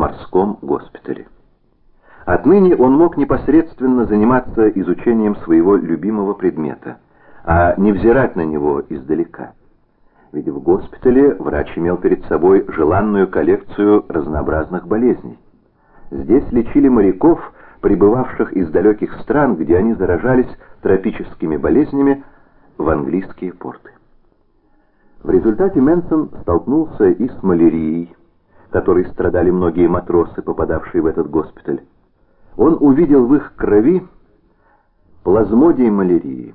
морском госпитале. Отныне он мог непосредственно заниматься изучением своего любимого предмета, а не взирать на него издалека. Ведь в госпитале врач имел перед собой желанную коллекцию разнообразных болезней. Здесь лечили моряков, прибывавших из далеких стран, где они заражались тропическими болезнями, в английские порты. В результате Мэнсон столкнулся и с малярией, которой страдали многие матросы, попадавшие в этот госпиталь. Он увидел в их крови плазмодий малярии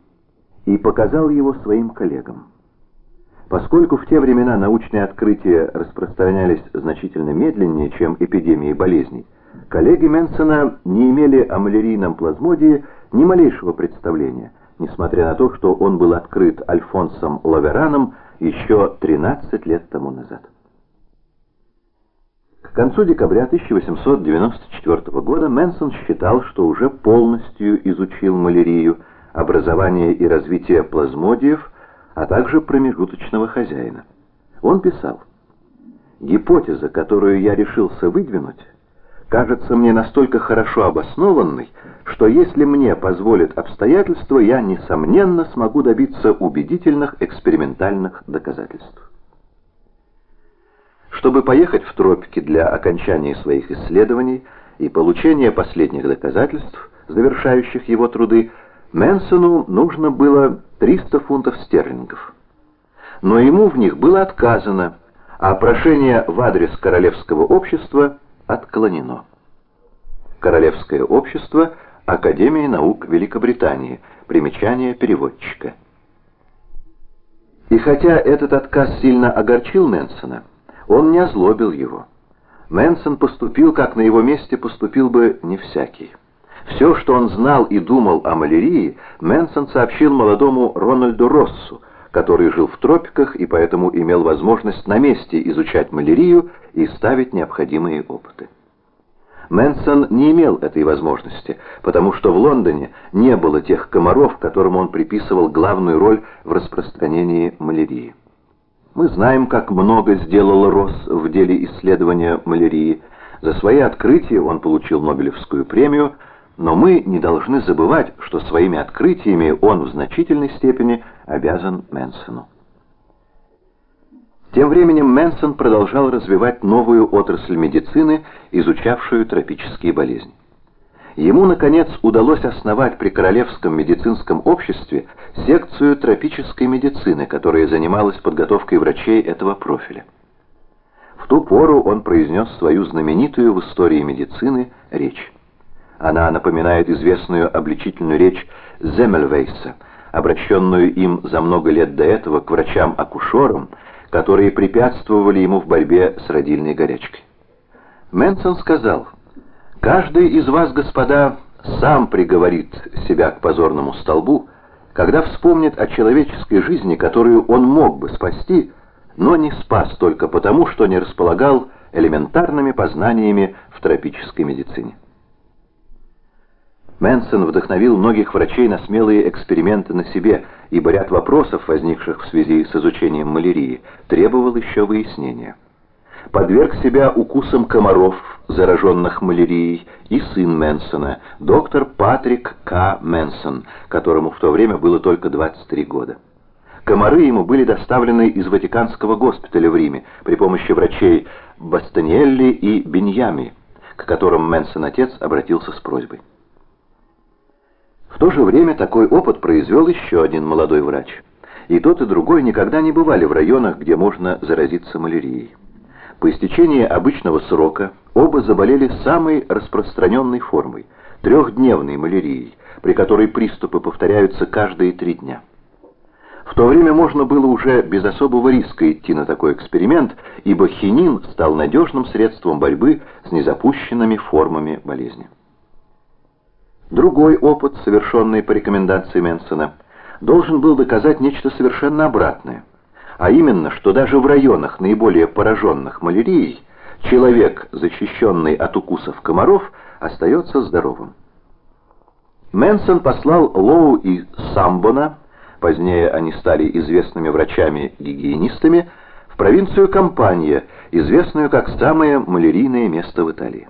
и показал его своим коллегам. Поскольку в те времена научные открытия распространялись значительно медленнее, чем эпидемии болезней, коллеги Менсона не имели о малярийном плазмодии ни малейшего представления, несмотря на то, что он был открыт Альфонсом Лавераном еще 13 лет тому назад. К концу декабря 1894 года Мэнсон считал, что уже полностью изучил малярию, образование и развитие плазмодиев, а также промежуточного хозяина. Он писал, «Гипотеза, которую я решился выдвинуть, кажется мне настолько хорошо обоснованной, что если мне позволят обстоятельства, я, несомненно, смогу добиться убедительных экспериментальных доказательств. Чтобы поехать в тропики для окончания своих исследований и получения последних доказательств, завершающих его труды, Мэнсону нужно было 300 фунтов стерлингов. Но ему в них было отказано, а прошение в адрес Королевского общества отклонено. Королевское общество Академии наук Великобритании. Примечание переводчика. И хотя этот отказ сильно огорчил Мэнсона, он не озлобил его. Мэнсон поступил, как на его месте поступил бы не всякий. Все, что он знал и думал о малярии, Мэнсон сообщил молодому Рональду Россу, который жил в тропиках и поэтому имел возможность на месте изучать малярию и ставить необходимые опыты. Мэнсон не имел этой возможности, потому что в Лондоне не было тех комаров, которым он приписывал главную роль в распространении малярии. Мы знаем, как много сделал Росс в деле исследования малярии. За свои открытия он получил Нобелевскую премию, но мы не должны забывать, что своими открытиями он в значительной степени обязан Мэнсону. Тем временем Мэнсон продолжал развивать новую отрасль медицины, изучавшую тропические болезни. Ему, наконец, удалось основать при Королевском медицинском обществе секцию тропической медицины, которая занималась подготовкой врачей этого профиля. В ту пору он произнес свою знаменитую в истории медицины речь. Она напоминает известную обличительную речь Земельвейса, обращенную им за много лет до этого к врачам-акушерам, которые препятствовали ему в борьбе с родильной горячкой. Мэнсон сказал, «Каждый из вас, господа, сам приговорит себя к позорному столбу, когда вспомнит о человеческой жизни, которую он мог бы спасти, но не спас только потому, что не располагал элементарными познаниями в тропической медицине. Мэнсон вдохновил многих врачей на смелые эксперименты на себе, ибо ряд вопросов, возникших в связи с изучением малярии, требовал еще выяснения. Подверг себя укусам комаров, зараженных малярией, и сын Мэнсона, доктор Патрик К. Мэнсон, которому в то время было только 23 года. Комары ему были доставлены из Ватиканского госпиталя в Риме при помощи врачей Бастаниелли и Беньями, к которым Мэнсон отец обратился с просьбой. В то же время такой опыт произвел еще один молодой врач. И тот, и другой никогда не бывали в районах, где можно заразиться малярией. По истечении обычного срока оба заболели самой распространенной формой – трехдневной малярией, при которой приступы повторяются каждые три дня. В то время можно было уже без особого риска идти на такой эксперимент, ибо хинин стал надежным средством борьбы с незапущенными формами болезни. Другой опыт, совершенный по рекомендации Менсона, должен был доказать нечто совершенно обратное, а именно, что даже в районах, наиболее пораженных малярией, человек, защищенный от укусов комаров, остается здоровым. Мэнсон послал Лоу и Самбона, позднее они стали известными врачами-гигиенистами, в провинцию Кампания, известную как самое малярийное место в Италии.